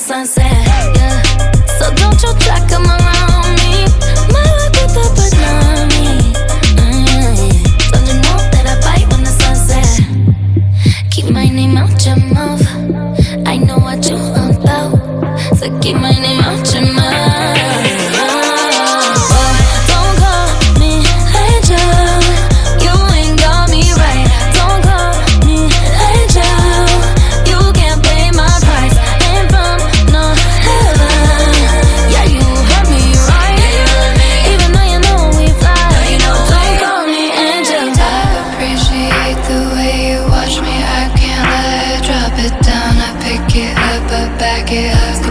sunset. Yeah. So don't you try come around me. My life with the me. Mm-hmm. Don't you know that I bite when the sun sets? Keep my name out your mouth. I know what you're about. So keep my name out your mouth. Yeah.